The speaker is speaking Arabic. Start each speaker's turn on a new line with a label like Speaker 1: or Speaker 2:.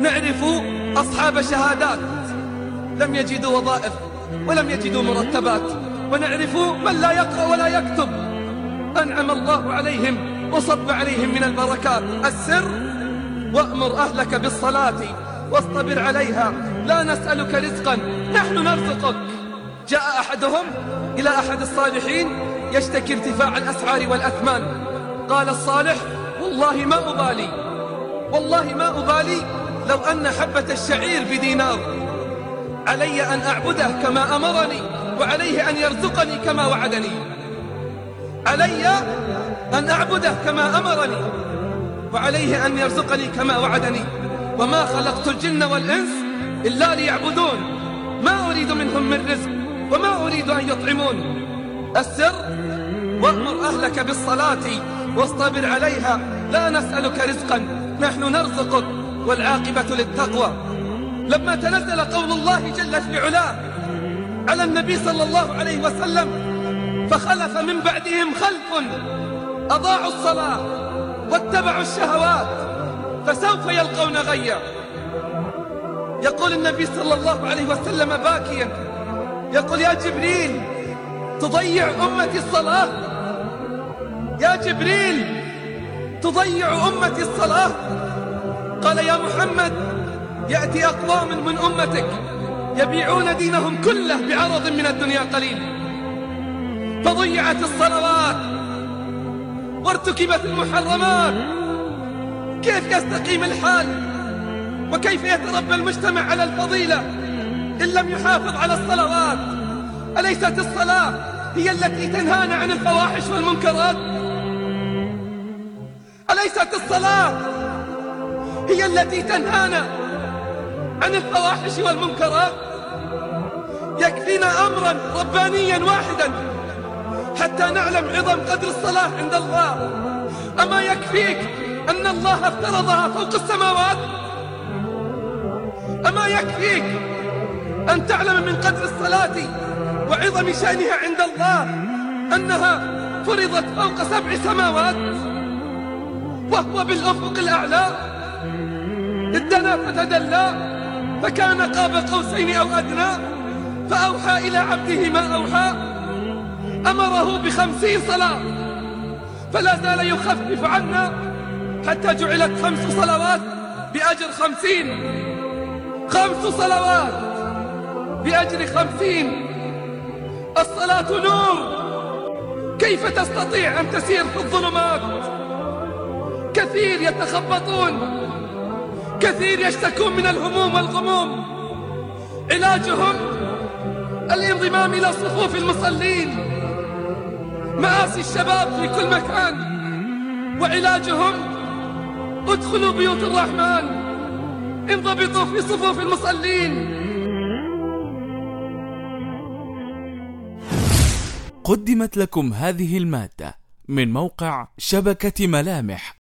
Speaker 1: نعرف أصحاب شهادات. لم يجدوا وظائف ولم يجدوا مرتبات. ونعرف من لا يقرأ ولا يكتب. أنعم الله عليهم وصب عليهم من البركات. السر وأمر أهلك بالصلاة واصطبر عليها. لا نسألك رزقا نحن نرزقك. جاء أحدهم إلى أحد الصالحين يشتكي ارتفاع الأسعار والأثمان. قال الصالح والله ما أبالي. والله ما أبالي لو أن حبة الشعير بدينار علي أن أعبده كما أمرني وعليه أن يرزقني كما وعدني. علي أن أعبده كما أمرني وعليه أن يرزقني كما وعدني. وما خلقت الجن والإنس إلا ليعبدون. ما أريد منهم من رزق وما أريد أن يطعمون. السر وأمر أهلك بالصلاة واصطبر عليها. لا نسألك رزقا نحن نرزقك. والعاقبة للتقوى. لما تنزل قول الله جل في علاه على النبي صلى الله عليه وسلم فخلف من بعدهم خلف أضاعوا الصلاة واتبعوا الشهوات فسوف يلقون غيا. يقول النبي صلى الله عليه وسلم باكيا يقول يا جبريل تضيع أمتي الصلاة. يا جبريل تضيع أمتي الصلاة. قال يا محمد يأتي أقوام من أمتك يبيعون دينهم كله بعرض من الدنيا قليل. فضيعت الصلوات وارتكبت المحرمات. كيف يستقيم الحال؟ وكيف يتربى المجتمع على الفضيلة إن لم يحافظ على الصلوات؟ أليست الصلاة هي التي تنهانا عن الفواحش والمنكرات؟ أليست الصلاة هي التي تنهانا عن الفواحش والمنكرات. يكفينا أمرا ربانيا واحدا حتى نعلم عظم قدر الصلاة عند الله. أما يكفيك أن الله افترضها فوق السماوات؟ أما يكفيك أن تعلم من قدر الصلاة وعظم شأنها عند الله أنها فرضت فوق سبع سماوات وهو بالأفق الأعلى؟ ادنا فتدلى فكان قاب قوسين أو أدنى فأوحى إلى عبده ما أوحى. أمره بخمسين صلاة فلا زال يخفف عنا حتى جعلت خمس صلوات بأجر خمسين. خمس صلوات بأجر خمسين. الصلاة نور. كيف تستطيع أن تسير في الظلمات؟ كثير يتخبطون. كثير يشتكون من الهموم والغموم. علاجهم الانضمام إلى صفوف المصلين. مآسي الشباب في كل مكان. وعلاجهم ادخلوا بيوت الرحمن. انضبطوا في صفوف المصلين.
Speaker 2: قدمت لكم هذه المادة من موقع شبكة ملامح.